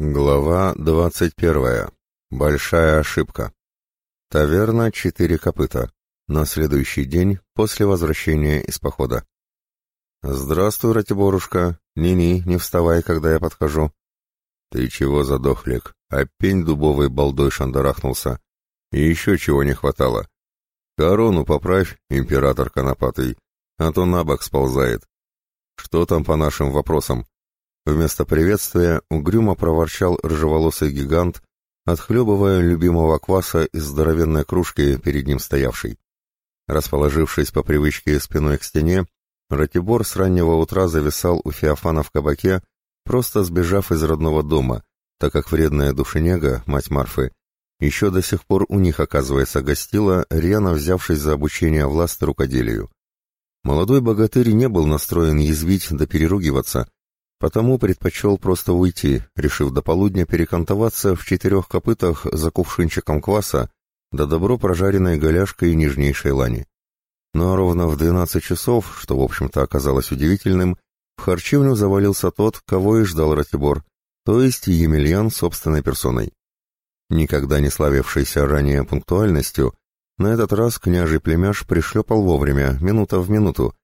Глава двадцать первая. Большая ошибка. Таверна «Четыре копыта». На следующий день после возвращения из похода. «Здравствуй, Ратиборушка. Ни-ни, не вставай, когда я подхожу». «Ты чего, задохлик? А пень дубовый балдой шандарахнулся. И еще чего не хватало. Корону поправь, император конопатый, а то на бок сползает. Что там по нашим вопросам?» Вместо приветствия угрюмо проворчал рыжеволосый гигант, отхлебывая любимого кваса из здоровенной кружки перед ним стоявшей. Расположившись по привычке спиной к стене, Ратибор с раннего утра зависал у Феофана в кабаке, просто сбежав из родного дома, так как вредная душенега, мать Марфы, еще до сих пор у них, оказывается, гостила, рьяно взявшись за обучение власти рукоделию. Молодой богатырь не был настроен язвить да переругиваться, Потому предпочел просто уйти, решив до полудня перекантоваться в четырех копытах за кувшинчиком кваса да добро прожаренной голяшкой нежнейшей лани. Но ровно в двенадцать часов, что в общем-то оказалось удивительным, в харчевню завалился тот, кого и ждал Ратибор, то есть Емельян собственной персоной. Никогда не славившийся ранее пунктуальностью, на этот раз княжий племяш пришлепал вовремя, минута в минуту,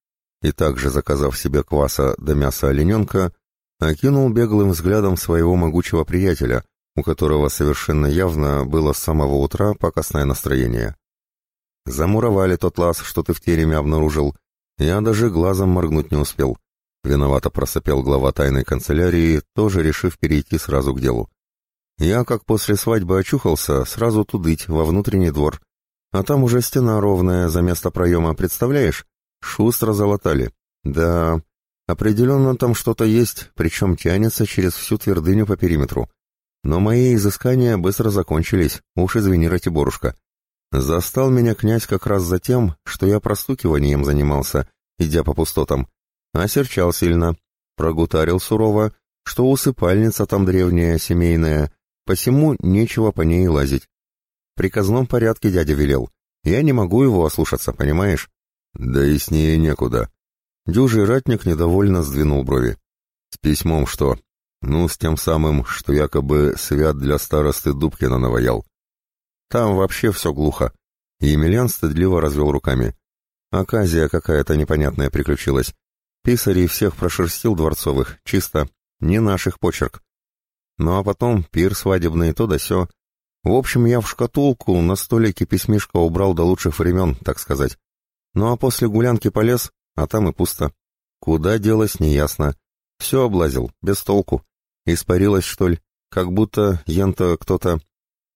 и также, заказав себе кваса до да мяса олененка, окинул беглым взглядом своего могучего приятеля, у которого совершенно явно было с самого утра покосное настроение. «Замуровали тот лаз, что ты в тереме обнаружил. Я даже глазом моргнуть не успел». Виновато просопел глава тайной канцелярии, тоже решив перейти сразу к делу. Я, как после свадьбы очухался, сразу тудыть во внутренний двор. А там уже стена ровная за место проема, представляешь? Шустро залатали. Да, Определенно там что-то есть, причем тянется через всю твердыню по периметру. Но мои изыскания быстро закончились, уж извини, Ратиборушка. Застал меня князь как раз за тем, что я простукиванием занимался, идя по пустотам. Осерчал сильно, прогутарил сурово, что усыпальница там древняя, семейная, посему нечего по ней лазить. Приказном порядке дядя велел. Я не могу его ослушаться, понимаешь? Да и с ней некуда. Дюжий ратник недовольно сдвинул брови. «С письмом что?» «Ну, с тем самым, что якобы свят для старосты Дубкина наваял. Там вообще все глухо». Емельян стыдливо развел руками. Оказия какая-то непонятная приключилась. Писарей всех прошерстил дворцовых, чисто, не наших почерк. Ну а потом пир свадебный, то да сё. В общем, я в шкатулку на столике письмишко убрал до лучших времен, так сказать. Ну а после гулянки полез, а там и пусто. Куда делось, неясно. Все облазил, без толку. Испарилось, что ли? Как будто янто кто-то...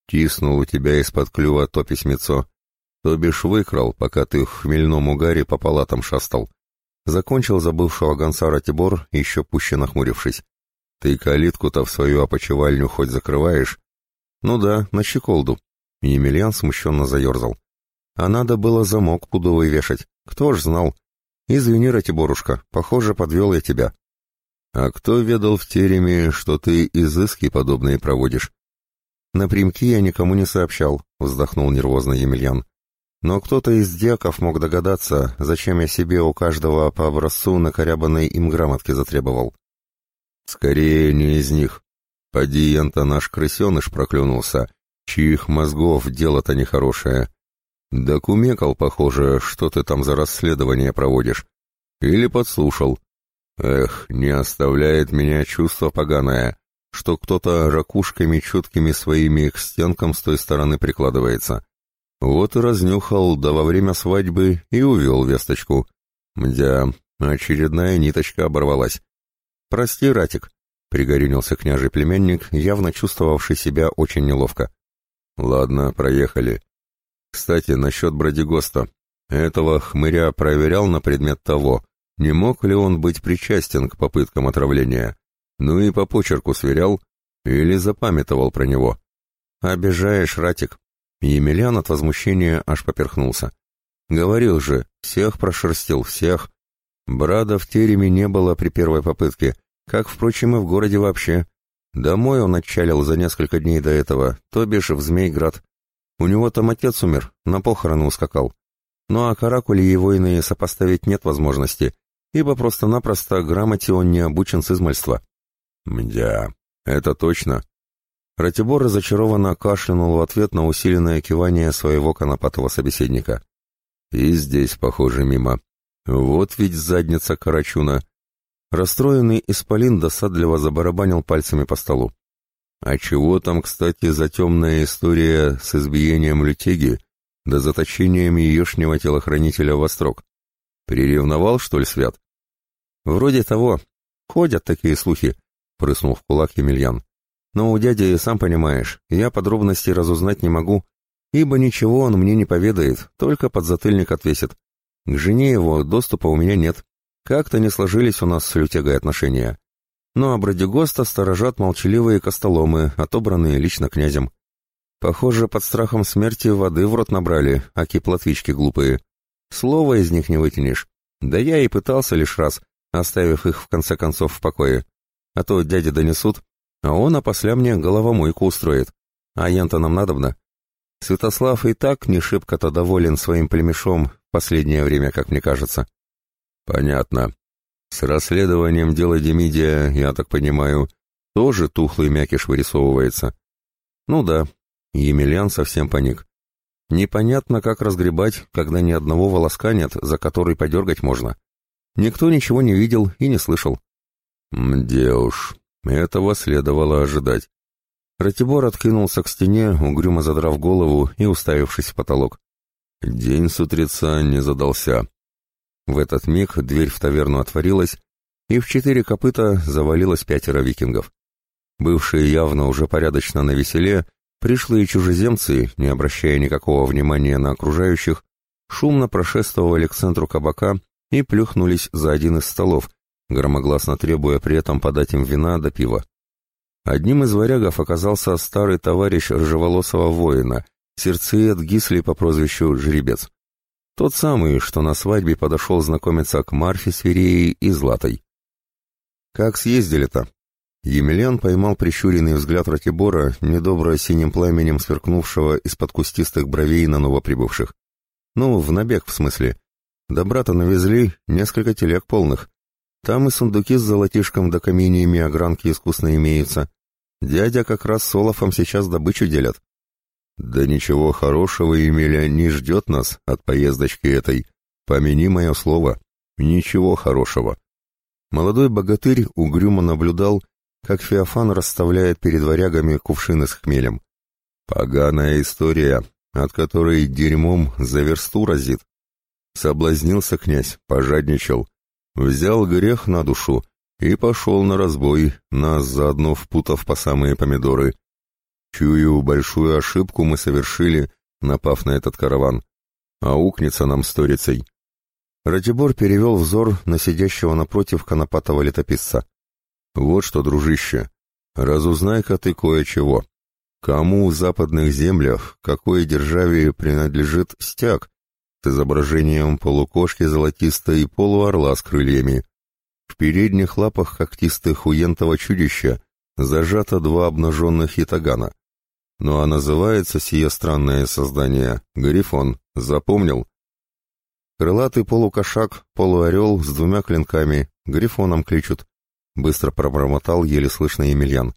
Тиснул у тебя из-под клюва то письмецо. То бишь выкрал, пока ты в хмельном угаре по палатам шастал. Закончил забывшего гонца Тибор, еще пуще нахмурившись. Ты калитку-то в свою опочивальню хоть закрываешь? Ну да, на щеколду. Емельян смущенно заерзал. А надо было замок пудовый вешать. Кто ж знал, «Извини, Ратиборушка, похоже, подвел я тебя». «А кто ведал в тереме, что ты изыски подобные проводишь?» «Напрямки я никому не сообщал», — вздохнул нервозно Емельян. «Но кто-то из дьяков мог догадаться, зачем я себе у каждого по образцу накорябанной им грамотки затребовал». «Скорее не из них. Поди, янта наш крысеныш проклюнулся, чьих мозгов дело-то нехорошее. «Да кумекал, похоже, что ты там за расследование проводишь. Или подслушал. Эх, не оставляет меня чувство поганое, что кто-то ракушками чуткими своими к стенкам с той стороны прикладывается. Вот и разнюхал, да во время свадьбы и увел весточку. Мдя, очередная ниточка оборвалась. «Прости, Ратик», — пригорюнился княжий племянник, явно чувствовавший себя очень неловко. «Ладно, проехали. Кстати, насчет Бродигоста. Этого хмыря проверял на предмет того, не мог ли он быть причастен к попыткам отравления. Ну и по почерку сверял или запамятовал про него. «Обижаешь, Ратик». Емельян от возмущения аж поперхнулся. «Говорил же, всех прошерстил, всех. Брада в тереме не было при первой попытке, как, впрочем, и в городе вообще. Домой он отчалил за несколько дней до этого, то бишь в Змейград. У него там отец умер, на похороны ускакал. Ну а каракули его иные сопоставить нет возможности, ибо просто-напросто грамоте он не обучен с измальства. Мдя, это точно. Ратибор разочарованно кашлянул в ответ на усиленное кивание своего конопатого собеседника. И здесь, похоже, мимо. Вот ведь задница Карачуна. Расстроенный исполин досадливо забарабанил пальцами по столу. А чего там, кстати, за темная история с избиением лютеги да заточением еешнего телохранителя во строк? Приревновал, что ли, Свят? Вроде того. Ходят такие слухи, прыснул в кулак Емельян. Но у дяди, сам понимаешь, я подробностей разузнать не могу, ибо ничего он мне не поведает, только подзатыльник отвесит. К жене его доступа у меня нет. Как-то не сложились у нас с Лютегой отношения. Но а Бродигоста сторожат молчаливые костоломы, отобранные лично князем. Похоже, под страхом смерти воды в рот набрали, аки плотвички глупые. Слова из них не вытянешь. Да я и пытался лишь раз, оставив их в конце концов в покое. А то дяди донесут, а он опосля мне головомойку устроит. А ян-то нам надобно. Святослав и так не шибко-то доволен своим племешом в последнее время, как мне кажется. Понятно. С расследованием дела Демидия, я так понимаю, тоже тухлый мякиш вырисовывается. Ну да, Емельян совсем паник. Непонятно, как разгребать, когда ни одного волоска нет, за который подергать можно. Никто ничего не видел и не слышал. Мде уж, этого следовало ожидать. Ратибор откинулся к стене, угрюмо задрав голову и уставившись в потолок. День с утреца не задался. В этот миг дверь в таверну отворилась, и в четыре копыта завалилось пятеро викингов. Бывшие явно уже порядочно на веселе, пришлые чужеземцы, не обращая никакого внимания на окружающих, шумно прошествовали к центру кабака и плюхнулись за один из столов, громогласно требуя при этом подать им вина да пива. Одним из варягов оказался старый товарищ рыжеволосого воина, сердцеед Гисли по прозвищу Жеребец. Тот самый, что на свадьбе подошел знакомиться к Марфе Свиреей и Златой. «Как съездили-то?» Емельян поймал прищуренный взгляд Ратибора, недобро синим пламенем сверкнувшего из-под кустистых бровей на новоприбывших. «Ну, в набег, в смысле. Добра-то навезли, несколько телег полных. Там и сундуки с золотишком да каменьями огранки искусно имеются. Дядя как раз с Олафом сейчас добычу делят. Да ничего хорошего, Емеля, не ждет нас от поездочки этой. Помяни мое слово. Ничего хорошего. Молодой богатырь угрюмо наблюдал, как Феофан расставляет перед варягами кувшины с хмелем. Поганая история, от которой дерьмом за версту разит. Соблазнился князь, пожадничал, взял грех на душу и пошел на разбой, нас заодно впутав по самые помидоры. Чую, большую ошибку мы совершили, напав на этот караван. А укнется нам сторицей. Ратибор перевел взор на сидящего напротив конопатого летописца. Вот что, дружище, разузнай-ка ты кое-чего. Кому в западных землях, какой державе принадлежит стяг, с изображением полукошки золотистой и полуорла с крыльями. В передних лапах когтистых уентого чудища зажато два обнаженных ятагана. Ну а называется сие странное создание Гарифон. Запомнил? Крылатый полукошак, полуорел с двумя клинками, Грифоном кличут. Быстро пробормотал еле слышно Емельян.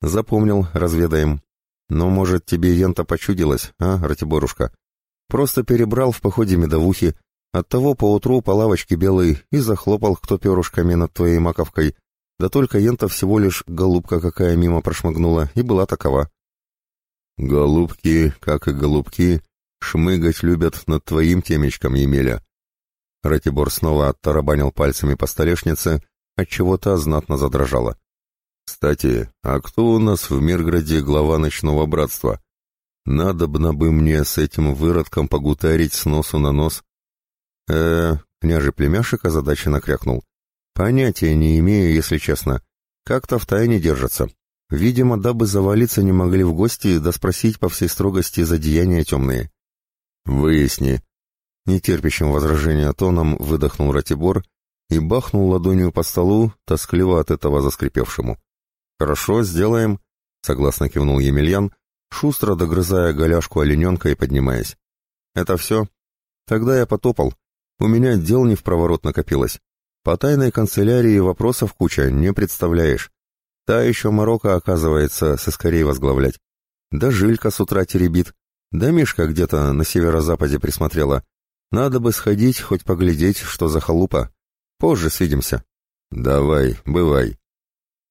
Запомнил, разведаем. Но, может, тебе ента почудилось, а, Ратиборушка? Просто перебрал в походе медовухи, оттого поутру по лавочке белой и захлопал кто перышками над твоей маковкой, да только ента всего лишь голубка какая мимо прошмыгнула и была такова. Голубки, как и голубки, шмыгать любят над твоим темечком, Емеля. Ратибор снова оттарабанил пальцами по столешнице, отчего та знатно задрожала. Кстати, а кто у нас в Мирграде глава ночного братства? Надобно бы мне с этим выродком погутарить с носу на нос. э княже племяшек озадаченно крякнул. Понятия не имею, если честно. Как-то в тайне держатся. Видимо, дабы завалиться не могли в гости, да спросить по всей строгости за деяния темные. «Выясни». Нетерпящим возражения тоном выдохнул Ратибор и бахнул ладонью по столу, тоскливо от этого заскрипевшему. «Хорошо, сделаем», — согласно кивнул Емельян, шустро догрызая голяшку олененка и поднимаясь. «Это все? Тогда я потопал. У меня дел не в проворот накопилось. По тайной канцелярии вопросов куча, не представляешь. Та еще Марокко, оказывается, соскорей возглавлять. Да Жилька с утра теребит. Да Мишка где-то на северо-западе присмотрела. Надо бы сходить, хоть поглядеть, что за халупа. Позже свидимся. Давай, бывай.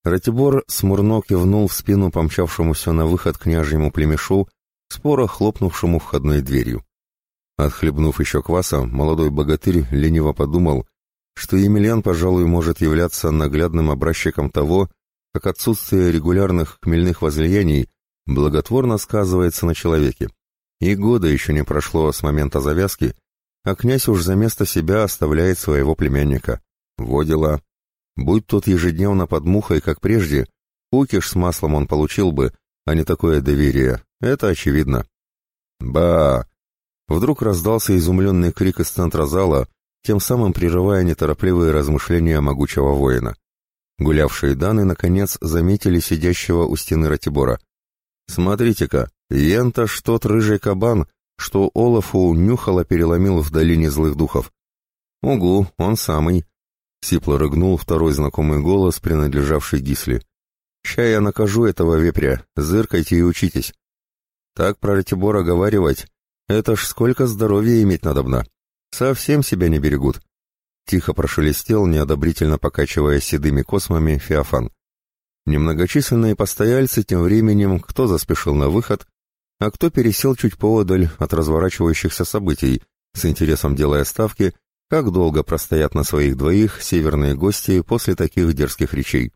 Ратибор смурно кивнул в спину помчавшемуся на выход княжьему племешу, споро хлопнувшему входной дверью. Отхлебнув еще кваса, молодой богатырь лениво подумал, что Емельян, пожалуй, может являться наглядным образчиком того, как отсутствие регулярных хмельных возлияний благотворно сказывается на человеке. И года еще не прошло с момента завязки, а князь уж за место себя оставляет своего племянника. Во дела. Будь тот ежедневно под мухой, как прежде, кукиш с маслом он получил бы, а не такое доверие. Это очевидно. Ба! Вдруг раздался изумленный крик из центра зала, тем самым прерывая неторопливые размышления могучего воина. Гулявшие Даны, наконец, заметили сидящего у стены Ратибора. «Смотрите-ка, ента ж тот рыжий кабан, что Олафу нюхало переломил в долине злых духов». «Угу, он самый», — сипло рыгнул второй знакомый голос, принадлежавший Гисли. «Ща я накажу этого вепря, зыркайте и учитесь». «Так про Ратибора говаривать, это ж сколько здоровья иметь надобно. Совсем себя не берегут». Тихо прошелестел, неодобрительно покачивая седыми космами, Феофан. Немногочисленные постояльцы тем временем кто заспешил на выход, а кто пересел чуть поодаль от разворачивающихся событий, с интересом делая ставки, как долго простоят на своих двоих северные гости после таких дерзких речей.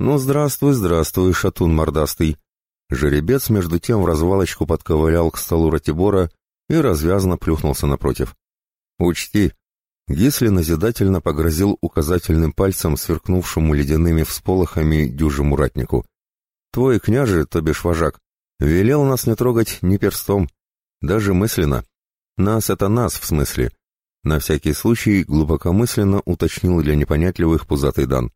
«Ну, здравствуй, здравствуй, шатун мордастый!» Жеребец между тем в развалочку подковылял к столу Ратибора и развязно плюхнулся напротив. «Учти, Гисли назидательно погрозил указательным пальцем сверкнувшему ледяными всполохами дюжему ратнику. «Твой княже, то бишь вожак, велел нас не трогать ни перстом, даже мысленно. Нас — это нас, в смысле». На всякий случай глубокомысленно уточнил для непонятливых пузатый Дан.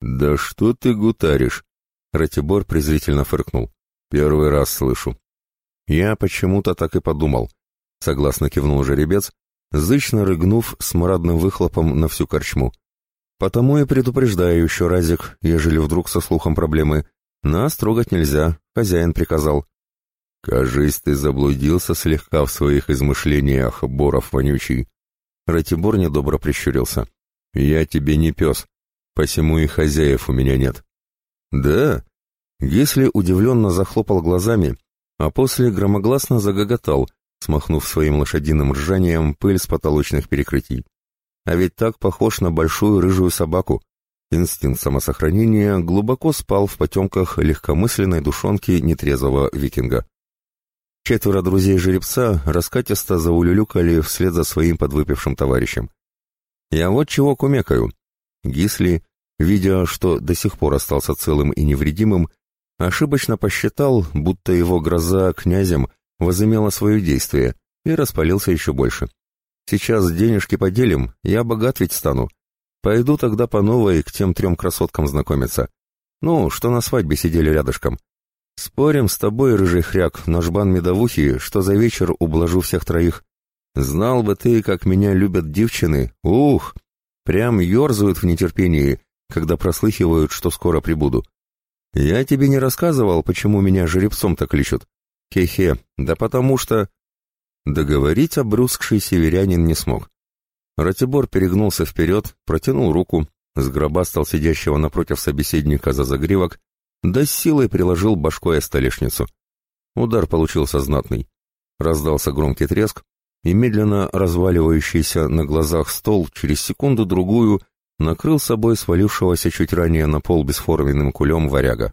«Да что ты гутаришь?» Ратибор презрительно фыркнул. «Первый раз слышу». «Я почему-то так и подумал», — согласно кивнул жеребец, зычно рыгнув смрадным выхлопом на всю корчму. «Потому и предупреждаю еще разик, ежели вдруг со слухом проблемы. Нас трогать нельзя, хозяин приказал». «Кажись, ты заблудился слегка в своих измышлениях, Боров вонючий». Ратибор недобро прищурился. «Я тебе не пес, посему и хозяев у меня нет». «Да?» Гисли удивленно захлопал глазами, а после громогласно загоготал, смахнув своим лошадиным ржанием пыль с потолочных перекрытий. А ведь так похож на большую рыжую собаку. Инстинкт самосохранения глубоко спал в потемках легкомысленной душонки нетрезвого викинга. Четверо друзей жеребца раскатисто заулюлюкали вслед за своим подвыпившим товарищем. Я вот чего кумекаю. Гисли, видя, что до сих пор остался целым и невредимым, ошибочно посчитал, будто его гроза князем возымело свое действие и распалился еще больше. Сейчас денежки поделим, я богат ведь стану. Пойду тогда по новой к тем трем красоткам знакомиться. Ну, что на свадьбе сидели рядышком. Спорим с тобой, рыжий хряк, наш бан медовухи, что за вечер ублажу всех троих. Знал бы ты, как меня любят девчины, ух! Прям ерзают в нетерпении, когда прослыхивают, что скоро прибуду. Я тебе не рассказывал, почему меня жеребцом-то кличут. Хе-хе, да потому что... Договорить обрюзгший северянин не смог. Ратибор перегнулся вперед, протянул руку, сгробастал сидящего напротив собеседника за загривок, да с силой приложил башкой о столешницу. Удар получился знатный. Раздался громкий треск, и медленно разваливающийся на глазах стол через секунду-другую накрыл собой свалившегося чуть ранее на пол бесформенным кулем варяга.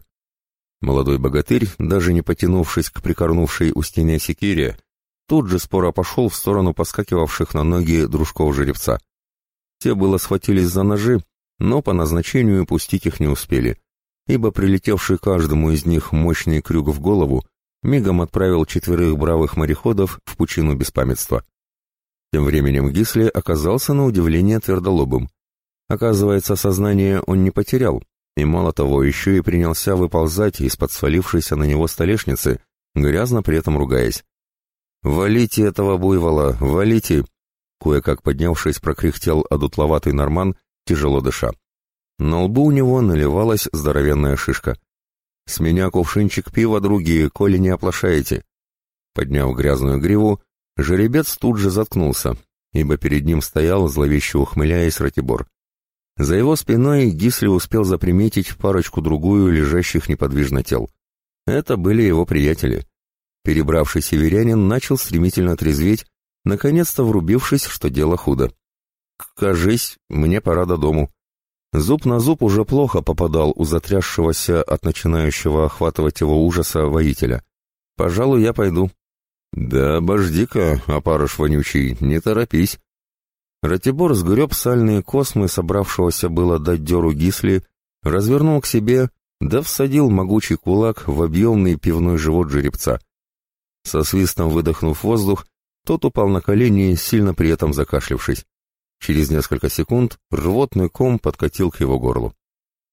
Молодой богатырь, даже не потянувшись к прикорнувшей у стены секире, тут же споро пошел в сторону поскакивавших на ноги дружков жеребца. Те было схватились за ножи, но по назначению пустить их не успели, ибо прилетевший каждому из них мощный крюк в голову мигом отправил четверых бравых мореходов в пучину беспамятства. Тем временем Гисли оказался на удивление твердолобым. Оказывается, сознание он не потерял, и мало того, еще и принялся выползать из-под свалившейся на него столешницы, грязно при этом ругаясь. «Валите этого буйвола, валите!» Кое-как поднявшись, прокряхтел одутловатый норман, тяжело дыша. На лбу у него наливалась здоровенная шишка. «С меня кувшинчик пива, други, коли не оплошаете». Подняв грязную гриву, жеребец тут же заткнулся, ибо перед ним стоял, зловеще ухмыляясь, Ратибор. За его спиной Гисли успел заприметить парочку-другую лежащих неподвижно тел. Это были его приятели. Перебравший северянин начал стремительно трезветь, наконец-то врубившись, что дело худо. «Кажись, мне пора до дому». Зуб на зуб уже плохо попадал у затрясшегося от начинающего охватывать его ужаса воителя. «Пожалуй, я пойду». «Да обожди-ка, опарыш вонючий, не торопись». Ратибор сгреб сальные космы, собравшегося было дать деру Гисли, развернул к себе, да всадил могучий кулак в объемный пивной живот жеребца. Со свистом выдохнув воздух, тот упал на колени, сильно при этом закашлившись. Через несколько секунд рвотный ком подкатил к его горлу.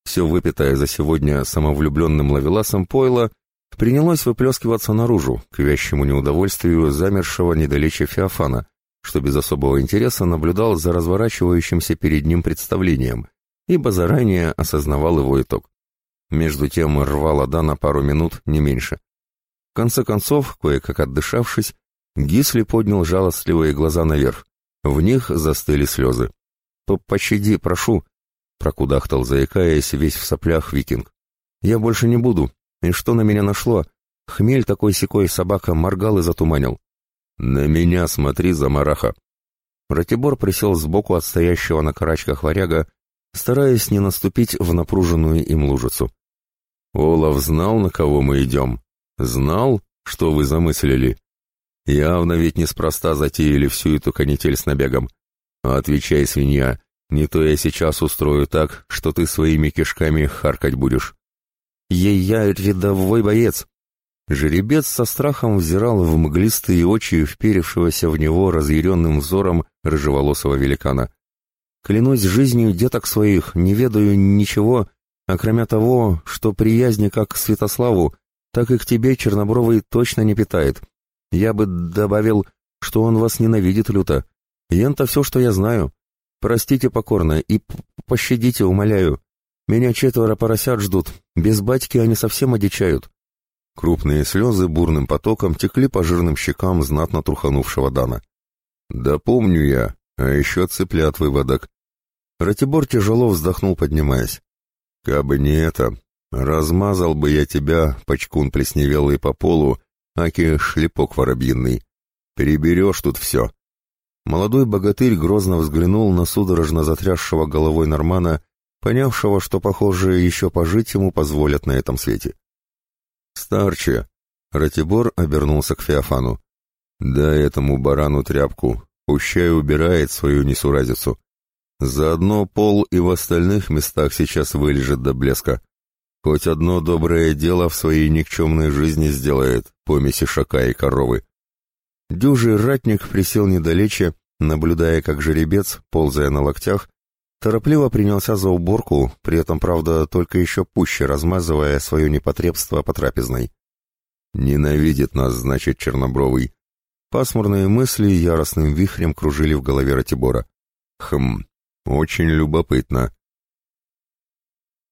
Все выпитое за сегодня самовлюбленным лавеласом пойло принялось выплескиваться наружу, к вящему неудовольствию замершего недалече Феофана, что без особого интереса наблюдал за разворачивающимся перед ним представлением, ибо заранее осознавал его итог. Между тем рвало на пару минут, не меньше. В конце концов, кое-как отдышавшись, Гисли поднял жалостливые глаза наверх. В них застыли слезы. «Пощади, прошу», — прокудахтал, заикаясь, весь в соплях викинг. «Я больше не буду. И что на меня нашло? Хмель такой-сякой собака моргал и затуманил». «На меня смотри, замараха!» Ратибор присел сбоку от стоящего на карачках варяга, стараясь не наступить в напруженную им лужицу. «Олаф знал, на кого мы идем?» Знал, что вы замыслили? Явно ведь неспроста затеяли всю эту канитель с набегом. Отвечай, свинья, не то я сейчас устрою так, что ты своими кишками харкать будешь. Ей я рядовой боец. Жеребец со страхом взирал в мглистые очи вперевшегося в него разъяренным взором рыжеволосого великана. Клянусь жизнью деток своих, не ведаю ничего, окромя того, что приязни как к Святославу так и к тебе Чернобровый точно не питает. Я бы добавил, что он вас ненавидит люто. Ян-то все, что я знаю. Простите покорно и пощадите, умоляю. Меня четверо поросят ждут. Без батьки они совсем одичают». Крупные слезы бурным потоком текли по жирным щекам знатно труханувшего Дана. «Да помню я, а еще цыплят выводок». Ратибор тяжело вздохнул, поднимаясь. «Кабы не это, Размазал бы я тебя, почкун плесневелый по полу, аки шлепок воробьиный. Переберешь тут все. Молодой богатырь грозно взглянул на судорожно затрясшего головой Нормана, понявшего, что, похоже, еще пожить ему позволят на этом свете. «Старче!» — Ратибор обернулся к Феофану. «Дай этому барану тряпку, пущай убирает свою несуразицу. Заодно пол и в остальных местах сейчас вылежит до блеска. Хоть одно доброе дело в своей никчемной жизни сделает, помеси шака и коровы. Дюжий ратник присел недалече, наблюдая, как жеребец, ползая на локтях, торопливо принялся за уборку, при этом, правда, только еще пуще размазывая свое непотребство по трапезной. «Ненавидит нас, значит, Чернобровый». Пасмурные мысли яростным вихрем кружили в голове Ратибора. «Хм, очень любопытно.